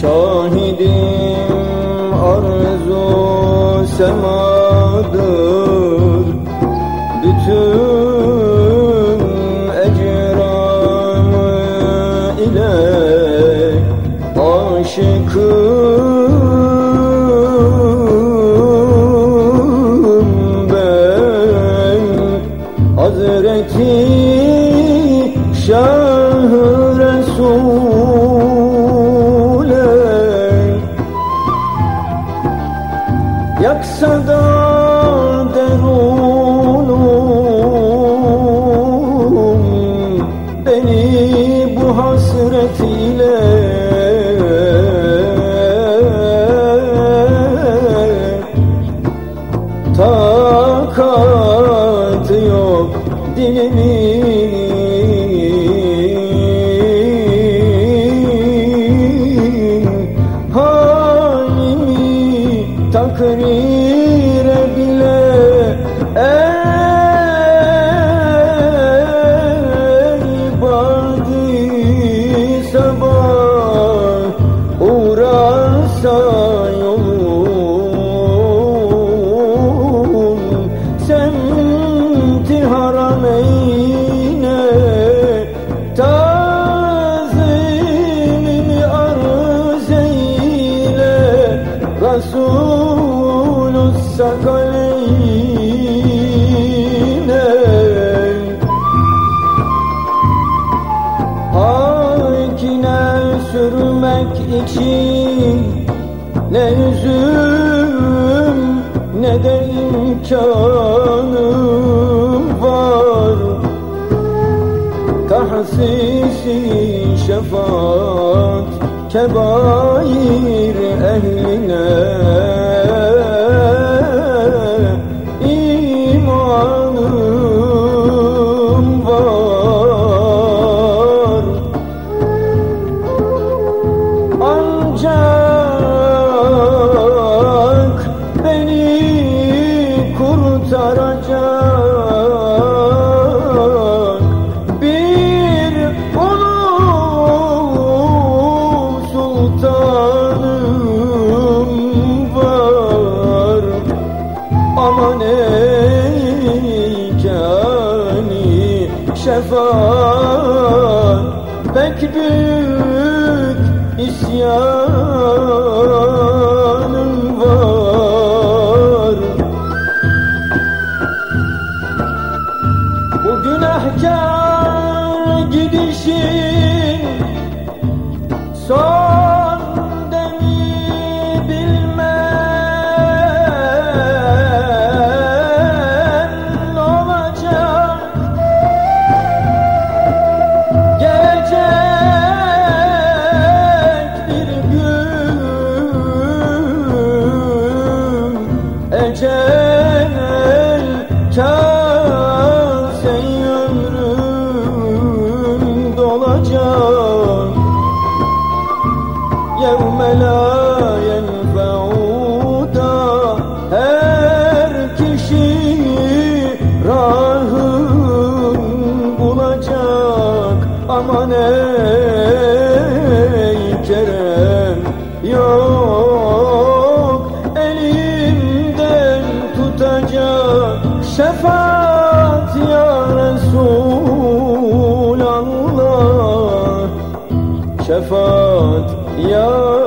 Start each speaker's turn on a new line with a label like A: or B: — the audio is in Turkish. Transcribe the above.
A: Şahidim arzu semadır. Bütün ecram ile aşıkım ben. Hazreti Şah Resul Yaksa da Kalkın sürmek için ne yüzüm ne de imkanım var. Tahsisi şefaat kebair ehline pek büyük isyanım Yevme la yenfe'uda her kişi rahın bulacak. Aman ey Kerem yok elimden tutacak. Şefaat ya Resulallah şefaat ya Habib